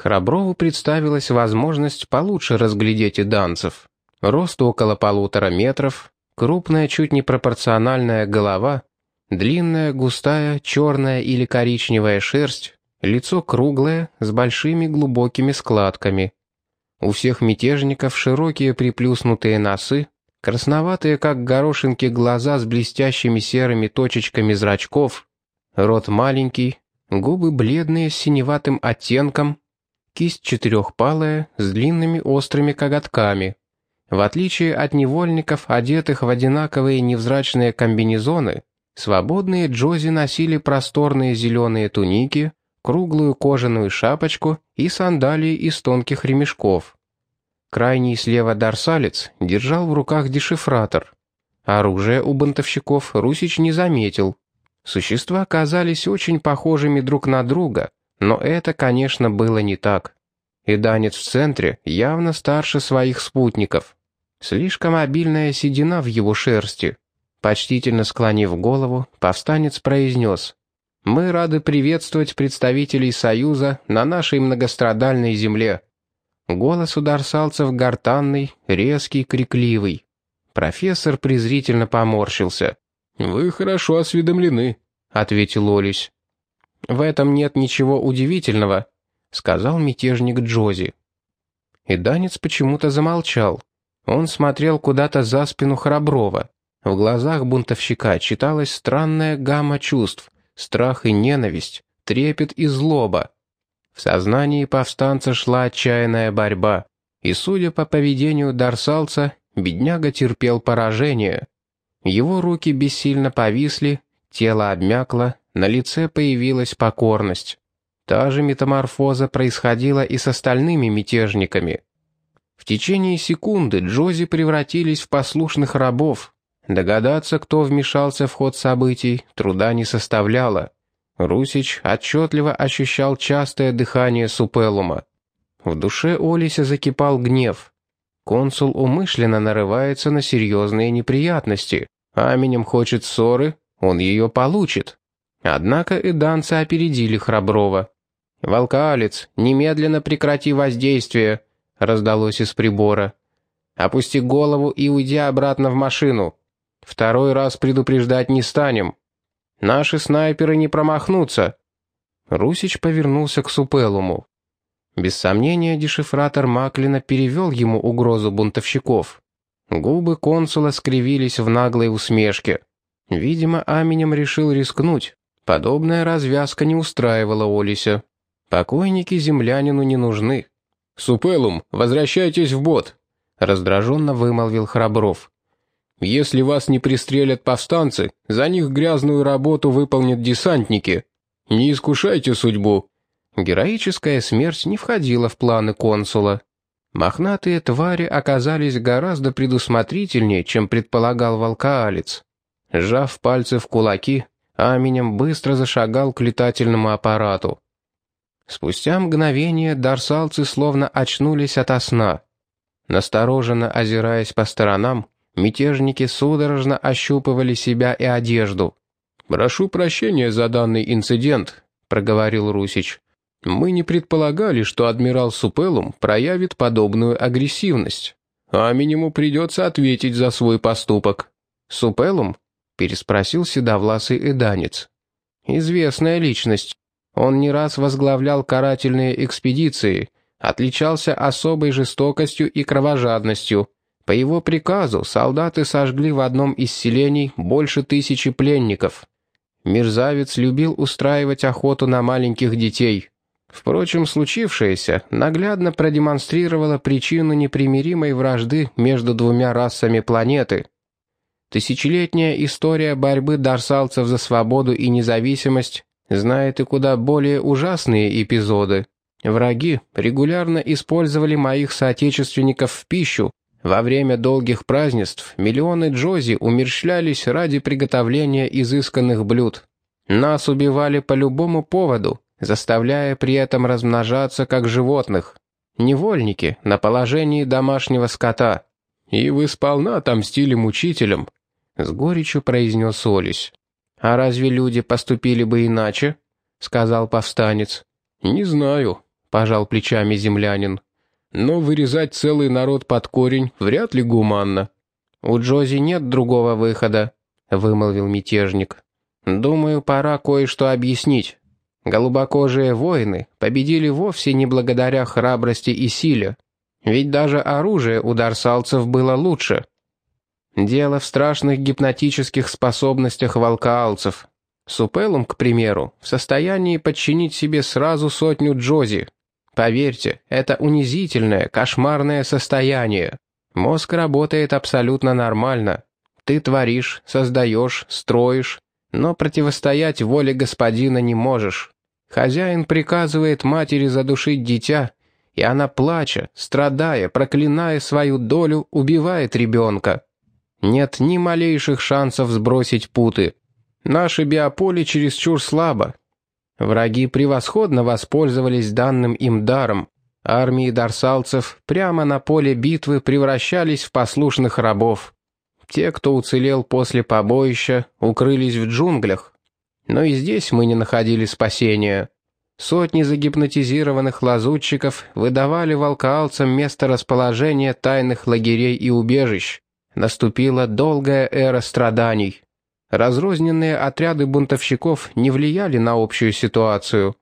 Храброву представилась возможность получше разглядеть и данцев. Рост около полутора метров, крупная чуть непропорциональная голова, длинная, густая, черная или коричневая шерсть, лицо круглое, с большими глубокими складками. У всех мятежников широкие приплюснутые носы, красноватые, как горошинки, глаза с блестящими серыми точечками зрачков, рот маленький, губы бледные с синеватым оттенком, кисть четырехпалая с длинными острыми коготками. В отличие от невольников, одетых в одинаковые невзрачные комбинезоны, свободные джози носили просторные зеленые туники, круглую кожаную шапочку и сандалии из тонких ремешков. Крайний слева дарсалец держал в руках дешифратор. Оружие у бунтовщиков Русич не заметил. Существа казались очень похожими друг на друга, но это, конечно, было не так. И данец в центре явно старше своих спутников. Слишком обильная седина в его шерсти. Почтительно склонив голову, повстанец произнес. «Мы рады приветствовать представителей Союза на нашей многострадальной земле». Голос у дарсалцев гортанный, резкий, крикливый. Профессор презрительно поморщился. «Вы хорошо осведомлены», — ответил Олесь. «В этом нет ничего удивительного», — сказал мятежник Джози. И Данец почему-то замолчал. Он смотрел куда-то за спину Храброва. В глазах бунтовщика читалась странная гамма чувств, страх и ненависть, трепет и злоба. В сознании повстанца шла отчаянная борьба, и, судя по поведению дарсалца, бедняга терпел поражение. Его руки бессильно повисли, тело обмякло, на лице появилась покорность. Та же метаморфоза происходила и с остальными мятежниками. В течение секунды Джози превратились в послушных рабов. Догадаться, кто вмешался в ход событий, труда не составляло. Русич отчетливо ощущал частое дыхание Супелума. В душе Олися закипал гнев. Консул умышленно нарывается на серьезные неприятности. Аменем хочет ссоры, он ее получит. Однако и данцы опередили Храброва. «Волкалец, немедленно прекрати воздействие», — раздалось из прибора. «Опусти голову и уйди обратно в машину. Второй раз предупреждать не станем. Наши снайперы не промахнутся». Русич повернулся к Супелуму. Без сомнения, дешифратор Маклина перевел ему угрозу бунтовщиков. Губы консула скривились в наглой усмешке. Видимо, Аменем решил рискнуть. Подобная развязка не устраивала Олися. Покойники землянину не нужны. «Супелум, возвращайтесь в бот», — раздраженно вымолвил Храбров. «Если вас не пристрелят повстанцы, за них грязную работу выполнят десантники. Не искушайте судьбу». Героическая смерть не входила в планы консула. Мохнатые твари оказались гораздо предусмотрительнее, чем предполагал волкаалец. Сжав пальцы в кулаки, Аменем быстро зашагал к летательному аппарату. Спустя мгновение дарсалцы словно очнулись ото сна. Настороженно озираясь по сторонам, мятежники судорожно ощупывали себя и одежду. «Прошу прощения за данный инцидент», — проговорил Русич. «Мы не предполагали, что адмирал Супелум проявит подобную агрессивность. А минимум придется ответить за свой поступок». «Супелум?» Переспросил седовласый эданец. «Известная личность. Он не раз возглавлял карательные экспедиции, отличался особой жестокостью и кровожадностью. По его приказу солдаты сожгли в одном из селений больше тысячи пленников. Мерзавец любил устраивать охоту на маленьких детей. Впрочем, случившееся наглядно продемонстрировало причину непримиримой вражды между двумя расами планеты — Тысячелетняя история борьбы дарсалцев за свободу и независимость знает и куда более ужасные эпизоды. Враги регулярно использовали моих соотечественников в пищу. Во время долгих празднеств миллионы джози умерщвлялись ради приготовления изысканных блюд. Нас убивали по любому поводу, заставляя при этом размножаться как животных. Невольники на положении домашнего скота. И вы сполна отомстили мучителям, с горечью произнес Олесь. «А разве люди поступили бы иначе?» — сказал повстанец. «Не знаю», — пожал плечами землянин. «Но вырезать целый народ под корень вряд ли гуманно». «У Джози нет другого выхода», — вымолвил мятежник. «Думаю, пора кое-что объяснить. Голубокожие воины победили вовсе не благодаря храбрости и силе. Ведь даже оружие у дарсалцев было лучше. Дело в страшных гипнотических способностях волкаалцев. Супелум, к примеру, в состоянии подчинить себе сразу сотню джози. Поверьте, это унизительное, кошмарное состояние. Мозг работает абсолютно нормально. Ты творишь, создаешь, строишь, но противостоять воле господина не можешь. Хозяин приказывает матери задушить дитя, и она, плача, страдая, проклиная свою долю, убивает ребенка. Нет ни малейших шансов сбросить путы. Наше биополе чересчур слабо. Враги превосходно воспользовались данным им даром. Армии дарсалцев прямо на поле битвы превращались в послушных рабов. Те, кто уцелел после побоища, укрылись в джунглях. Но и здесь мы не находили спасения. Сотни загипнотизированных лазутчиков выдавали волкаалцам место расположения тайных лагерей и убежищ. Наступила долгая эра страданий. Разрозненные отряды бунтовщиков не влияли на общую ситуацию.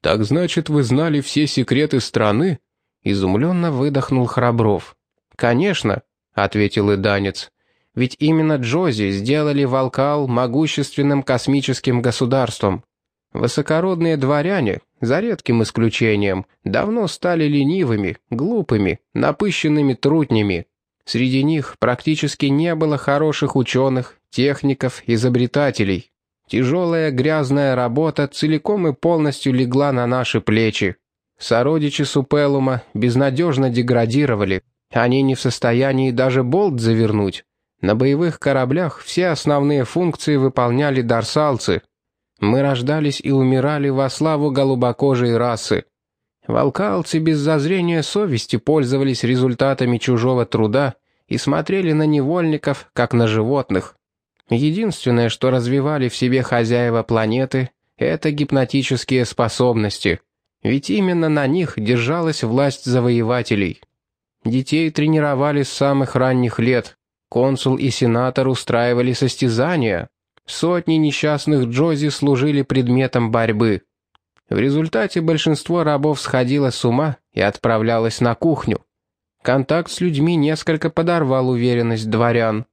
«Так значит, вы знали все секреты страны?» — изумленно выдохнул Храбров. «Конечно», — ответил и Данец. «Ведь именно Джози сделали Волкал могущественным космическим государством. Высокородные дворяне, за редким исключением, давно стали ленивыми, глупыми, напыщенными трутнями. Среди них практически не было хороших ученых, техников, изобретателей. Тяжелая грязная работа целиком и полностью легла на наши плечи. Сородичи Супелума безнадежно деградировали. Они не в состоянии даже болт завернуть. На боевых кораблях все основные функции выполняли дарсалцы. Мы рождались и умирали во славу голубокожей расы. Волкалцы без зазрения совести пользовались результатами чужого труда и смотрели на невольников, как на животных. Единственное, что развивали в себе хозяева планеты, это гипнотические способности. Ведь именно на них держалась власть завоевателей. Детей тренировали с самых ранних лет. Консул и сенатор устраивали состязания. Сотни несчастных Джози служили предметом борьбы. В результате большинство рабов сходило с ума и отправлялось на кухню. Контакт с людьми несколько подорвал уверенность дворян.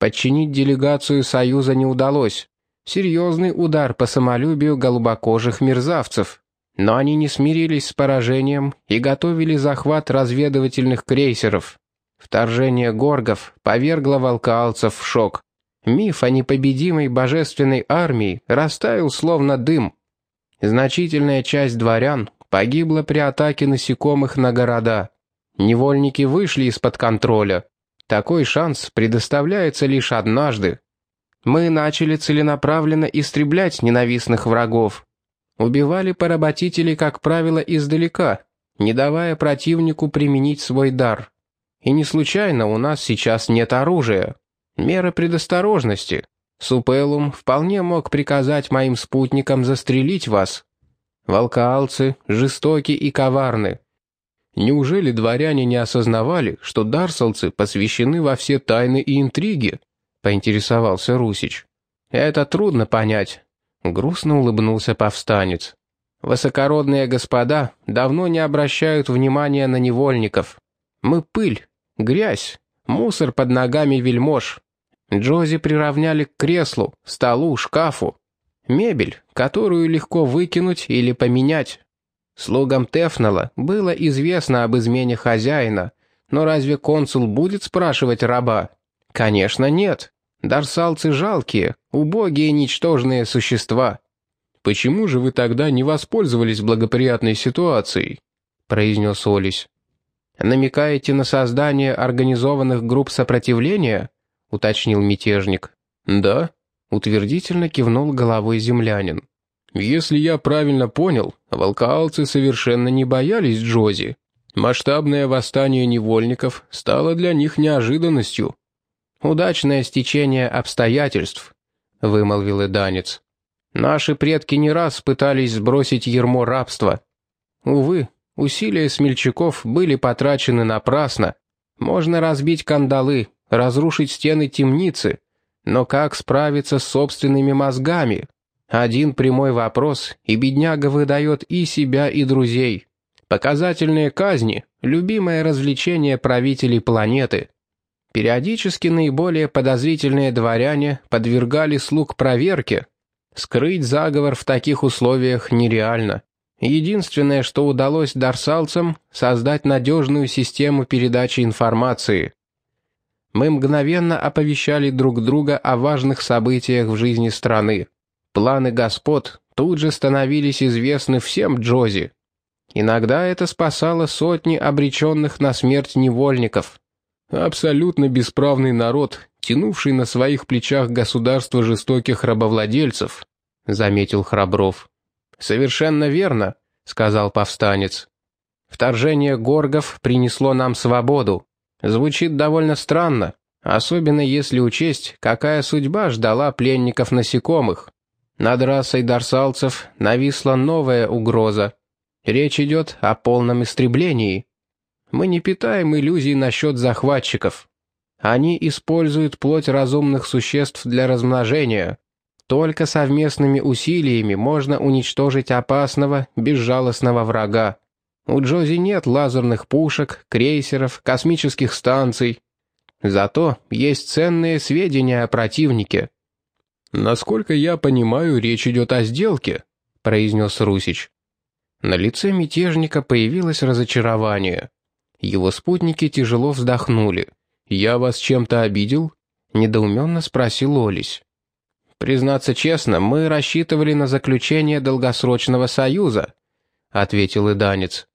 Подчинить делегацию Союза не удалось. Серьезный удар по самолюбию голубокожих мерзавцев. Но они не смирились с поражением и готовили захват разведывательных крейсеров. Вторжение горгов повергло волкаалцев в шок. Миф о непобедимой божественной армии растаял словно дым. Значительная часть дворян погибла при атаке насекомых на города. Невольники вышли из-под контроля, такой шанс предоставляется лишь однажды. Мы начали целенаправленно истреблять ненавистных врагов. Убивали поработителей, как правило, издалека, не давая противнику применить свой дар. И не случайно у нас сейчас нет оружия. Мера предосторожности. Супелум вполне мог приказать моим спутникам застрелить вас. Волкаалцы жестоки и коварны. Неужели дворяне не осознавали, что дарсалцы посвящены во все тайны и интриги? Поинтересовался Русич. Это трудно понять. Грустно улыбнулся повстанец. Высокородные господа давно не обращают внимания на невольников. Мы пыль, грязь, мусор под ногами вельмож. Джози приравняли к креслу, столу, шкафу. Мебель, которую легко выкинуть или поменять. Слугам Тефнала было известно об измене хозяина, но разве консул будет спрашивать раба? Конечно, нет. Дарсалцы жалкие, убогие ничтожные существа. «Почему же вы тогда не воспользовались благоприятной ситуацией?» — произнес Олесь. «Намекаете на создание организованных групп сопротивления?» — уточнил мятежник. «Да», — утвердительно кивнул головой землянин. Если я правильно понял, волкаалцы совершенно не боялись Джози. Масштабное восстание невольников стало для них неожиданностью. «Удачное стечение обстоятельств», — вымолвил Иданец. «Наши предки не раз пытались сбросить ермо рабства. Увы, Усилия смельчаков были потрачены напрасно. Можно разбить кандалы, разрушить стены темницы, но как справиться с собственными мозгами? Один прямой вопрос, и бедняга выдает и себя, и друзей. Показательные казни – любимое развлечение правителей планеты. Периодически наиболее подозрительные дворяне подвергали слуг проверке. Скрыть заговор в таких условиях нереально. Единственное, что удалось дарсалцам – создать надежную систему передачи информации. Мы мгновенно оповещали друг друга о важных событиях в жизни страны. Планы господ тут же становились известны всем Джози. Иногда это спасало сотни обреченных на смерть невольников. Абсолютно бесправный народ, тянувший на своих плечах государство жестоких рабовладельцев, заметил Храбров. «Совершенно верно», — сказал повстанец. «Вторжение горгов принесло нам свободу. Звучит довольно странно, особенно если учесть, какая судьба ждала пленников насекомых. Над расой дарсалцев нависла новая угроза. Речь идет о полном истреблении. Мы не питаем иллюзий насчет захватчиков. Они используют плоть разумных существ для размножения. Только совместными усилиями можно уничтожить опасного, безжалостного врага. У Джози нет лазерных пушек, крейсеров, космических станций. Зато есть ценные сведения о противнике. «Насколько я понимаю, речь идет о сделке», — произнес Русич. На лице мятежника появилось разочарование. Его спутники тяжело вздохнули. «Я вас чем-то обидел?» — недоуменно спросил Олесь. «Признаться честно, мы рассчитывали на заключение долгосрочного союза», — ответил Иданец.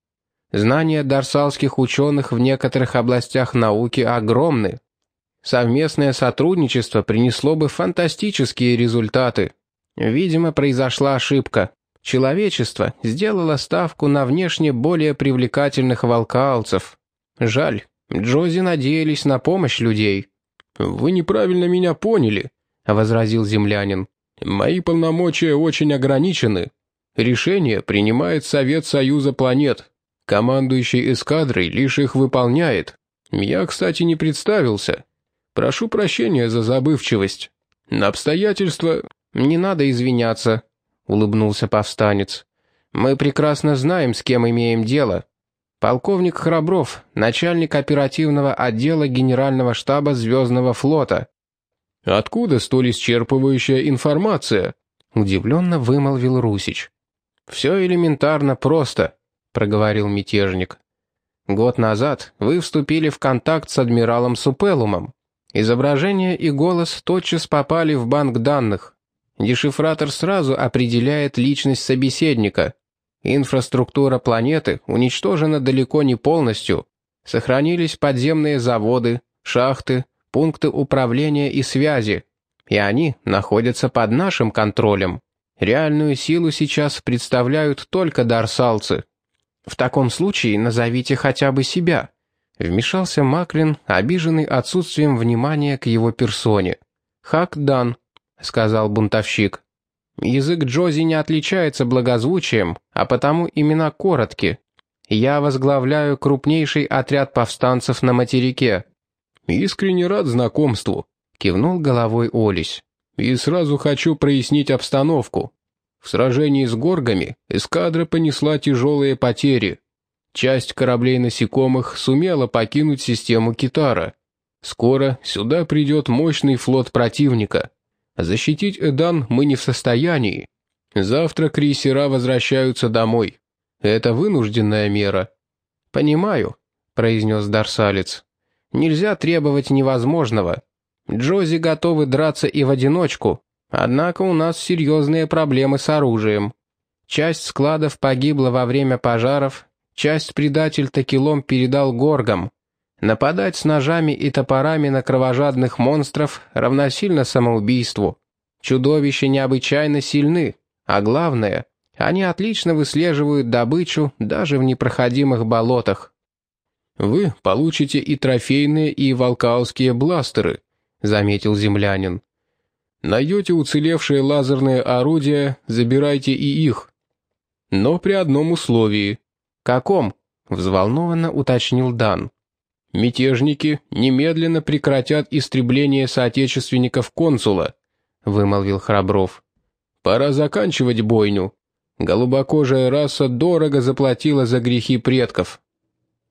«Знания дарсалских ученых в некоторых областях науки огромны. Совместное сотрудничество принесло бы фантастические результаты. Видимо, произошла ошибка. Человечество сделало ставку на внешне более привлекательных волкалцев. Жаль, Джози надеялись на помощь людей. «Вы неправильно меня поняли», — возразил землянин. «Мои полномочия очень ограничены. Решение принимает Совет Союза планет. Командующий эскадрой лишь их выполняет. Я, кстати, не представился. Прошу прощения за забывчивость. На обстоятельства не надо извиняться, улыбнулся повстанец. Мы прекрасно знаем, с кем имеем дело. Полковник Храбров, начальник оперативного отдела Генерального штаба Звездного флота. Откуда столь исчерпывающая информация? удивленно вымолвил Русич. Все элементарно просто, проговорил мятежник. Год назад вы вступили в контакт с адмиралом Супелумом. Изображение и голос тотчас попали в банк данных. Дешифратор сразу определяет личность собеседника. Инфраструктура планеты уничтожена далеко не полностью. Сохранились подземные заводы, шахты, пункты управления и связи. И они находятся под нашим контролем. Реальную силу сейчас представляют только дарсалцы. В таком случае назовите хотя бы себя. Вмешался Маклин, обиженный отсутствием внимания к его персоне. «Хак дан», — сказал бунтовщик. «Язык Джози не отличается благозвучием, а потому имена коротки. Я возглавляю крупнейший отряд повстанцев на материке». «Искренне рад знакомству», — кивнул головой Олесь. «И сразу хочу прояснить обстановку. В сражении с горгами эскадра понесла тяжелые потери. Часть кораблей насекомых сумела покинуть систему Китара. Скоро сюда придет мощный флот противника. Защитить Эдан мы не в состоянии. Завтра крейсера возвращаются домой. Это вынужденная мера. «Понимаю», — произнес Дарсалец. «Нельзя требовать невозможного. Джози готовы драться и в одиночку, однако у нас серьезные проблемы с оружием. Часть складов погибла во время пожаров, Часть предатель такилом передал горгам. Нападать с ножами и топорами на кровожадных монстров равносильно самоубийству. Чудовища необычайно сильны, а главное, они отлично выслеживают добычу даже в непроходимых болотах. «Вы получите и трофейные, и волкауские бластеры», — заметил землянин. «Найдете уцелевшие лазерные орудия, забирайте и их. Но при одном условии — «Каком?» — взволнованно уточнил Дан. «Мятежники немедленно прекратят истребление соотечественников консула», — вымолвил Храбров. «Пора заканчивать бойню. Голубокожая раса дорого заплатила за грехи предков».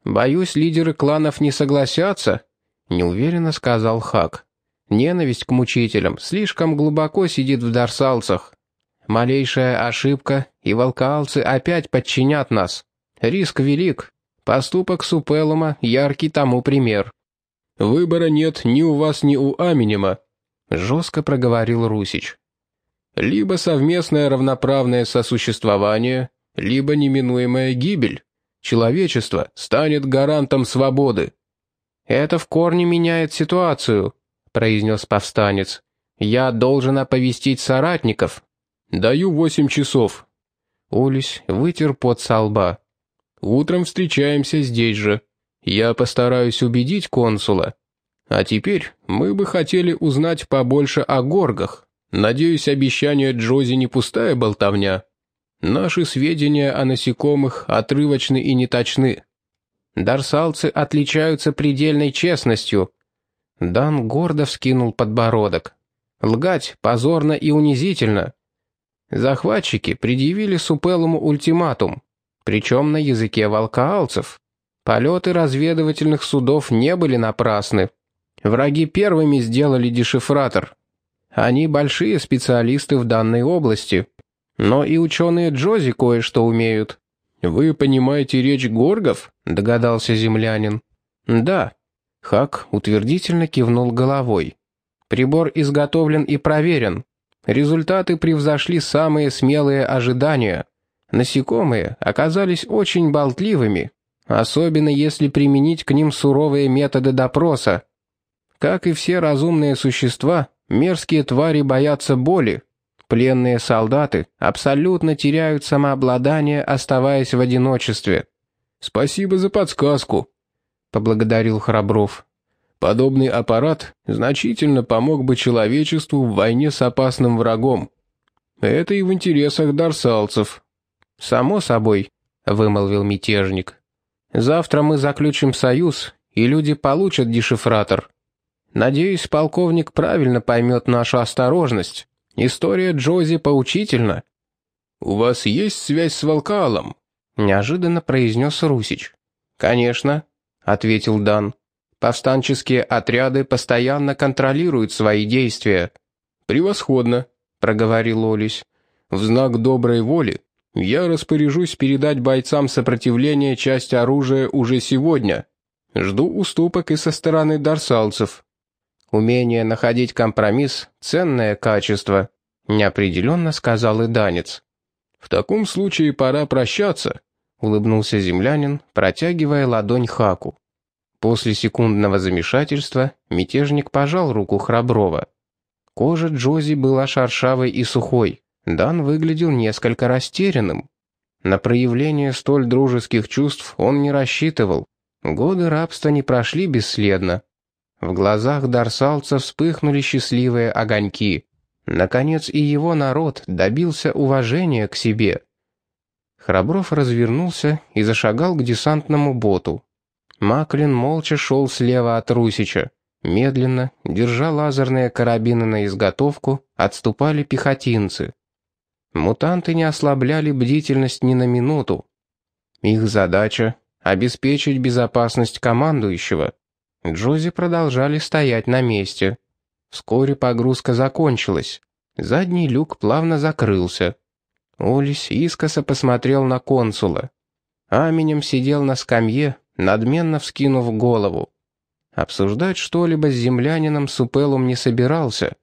«Боюсь, лидеры кланов не согласятся», — неуверенно сказал Хак. «Ненависть к мучителям слишком глубоко сидит в дарсалцах. Малейшая ошибка, и волкаалцы опять подчинят нас. Риск велик, Поступок Супелума — яркий тому пример. «Выбора нет ни у вас, ни у Аминема», — жестко проговорил Русич. «Либо совместное равноправное сосуществование, либо неминуемая гибель. Человечество станет гарантом свободы». «Это в корне меняет ситуацию», — произнес повстанец. «Я должен оповестить соратников». «Даю восемь часов». Улис вытер пот со лба. Утром встречаемся здесь же. Я постараюсь убедить консула. А теперь мы бы хотели узнать побольше о горгах. Надеюсь, обещание Джози не пустая болтовня. Наши сведения о насекомых отрывочны и неточны. Дарсалцы отличаются предельной честностью. Дан гордо вскинул подбородок. Лгать позорно и унизительно. Захватчики предъявили Супелому ультиматум причем на языке волкаалцев. Полеты разведывательных судов не были напрасны. Враги первыми сделали дешифратор. Они большие специалисты в данной области. Но и ученые Джози кое-что умеют. «Вы понимаете речь горгов?» — догадался землянин. «Да». Хак утвердительно кивнул головой. «Прибор изготовлен и проверен. Результаты превзошли самые смелые ожидания. Насекомые оказались очень болтливыми, особенно если применить к ним суровые методы допроса. Как и все разумные существа, мерзкие твари боятся боли. Пленные солдаты абсолютно теряют самообладание, оставаясь в одиночестве. «Спасибо за подсказку», — поблагодарил Храбров. «Подобный аппарат значительно помог бы человечеству в войне с опасным врагом. Это и в интересах дарсалцев». «Само собой», — вымолвил мятежник. «Завтра мы заключим союз, и люди получат дешифратор. Надеюсь, полковник правильно поймет нашу осторожность. История Джози поучительна». «У вас есть связь с Волкалом?» — неожиданно произнес Русич. «Конечно», — ответил Дан. «Повстанческие отряды постоянно контролируют свои действия». «Превосходно», — проговорил Олесь. «В знак доброй воли я распоряжусь передать бойцам сопротивления часть оружия уже сегодня. Жду уступок и со стороны дарсалцев. Умение находить компромисс — ценное качество, неопределенно сказал и данец. В таком случае пора прощаться, улыбнулся землянин, протягивая ладонь Хаку. После секундного замешательства мятежник пожал руку Храброва. Кожа Джози была шершавой и сухой. Дан выглядел несколько растерянным. На проявление столь дружеских чувств он не рассчитывал. Годы рабства не прошли бесследно. В глазах дарсалца вспыхнули счастливые огоньки. Наконец и его народ добился уважения к себе. Храбров развернулся и зашагал к десантному боту. Маклин молча шел слева от Русича. Медленно, держа лазерные карабины на изготовку, отступали пехотинцы. Мутанты не ослабляли бдительность ни на минуту. Их задача — обеспечить безопасность командующего. Джози продолжали стоять на месте. Вскоре погрузка закончилась. Задний люк плавно закрылся. Олис искоса посмотрел на консула. Аменем сидел на скамье, надменно вскинув голову. Обсуждать что-либо с землянином Супелум не собирался.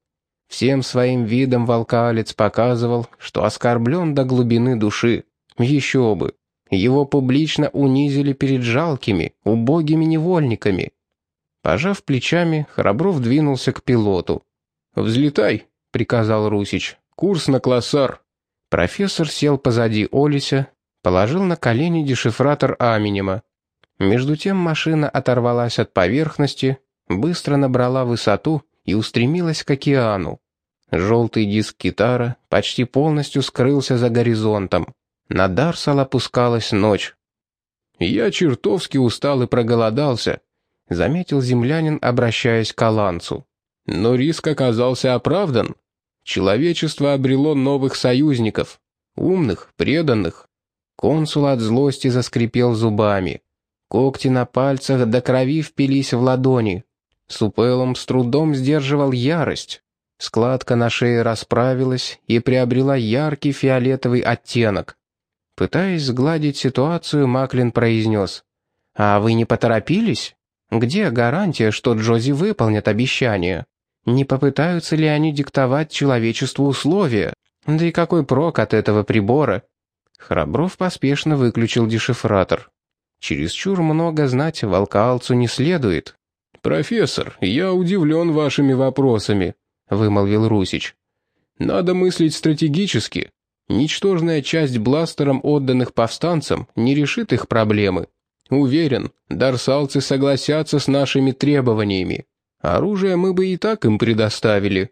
Всем своим видом волкалец показывал, что оскорблен до глубины души. Еще бы. Его публично унизили перед жалкими, убогими невольниками. Пожав плечами, Храбров двинулся к пилоту. «Взлетай», — приказал Русич. «Курс на классар». Профессор сел позади Олися, положил на колени дешифратор Аминема. Между тем машина оторвалась от поверхности, быстро набрала высоту и устремилась к океану. Желтый диск китара почти полностью скрылся за горизонтом. На Дарсал опускалась ночь. Я чертовски устал и проголодался», — заметил землянин, обращаясь к Аланцу. «Но риск оказался оправдан. Человечество обрело новых союзников, умных, преданных». Консул от злости заскрипел зубами. Когти на пальцах до крови впились в ладони. Супелом с трудом сдерживал ярость. Складка на шее расправилась и приобрела яркий фиолетовый оттенок. Пытаясь сгладить ситуацию, Маклин произнес. «А вы не поторопились? Где гарантия, что Джози выполнят обещание? Не попытаются ли они диктовать человечеству условия? Да и какой прок от этого прибора?» Храбров поспешно выключил дешифратор. Чересчур много знать волкалцу не следует. «Профессор, я удивлен вашими вопросами», — вымолвил Русич. «Надо мыслить стратегически. Ничтожная часть бластером отданных повстанцам не решит их проблемы. Уверен, дарсалцы согласятся с нашими требованиями. Оружие мы бы и так им предоставили.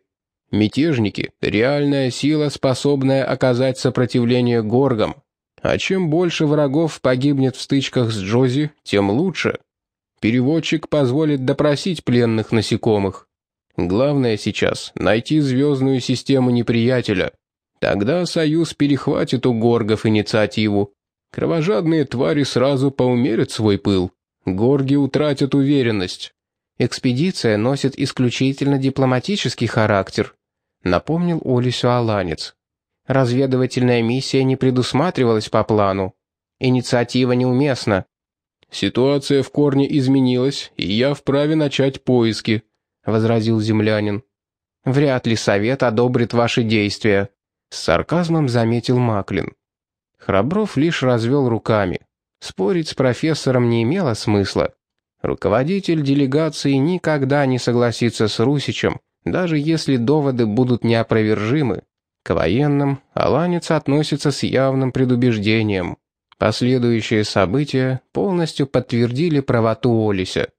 Мятежники — реальная сила, способная оказать сопротивление горгам. А чем больше врагов погибнет в стычках с Джози, тем лучше. Переводчик позволит допросить пленных насекомых. Главное сейчас — найти звездную систему неприятеля. Тогда Союз перехватит у горгов инициативу. Кровожадные твари сразу поумерят свой пыл. Горги утратят уверенность. Экспедиция носит исключительно дипломатический характер, напомнил Олесю Аланец. Разведывательная миссия не предусматривалась по плану. Инициатива неуместна. «Ситуация в корне изменилась, и я вправе начать поиски», — возразил землянин. «Вряд ли совет одобрит ваши действия», — с сарказмом заметил Маклин. Храбров лишь развел руками. Спорить с профессором не имело смысла. Руководитель делегации никогда не согласится с Русичем, даже если доводы будут неопровержимы. К военным Аланец относится с явным предубеждением. Последующие события полностью подтвердили правоту Олися.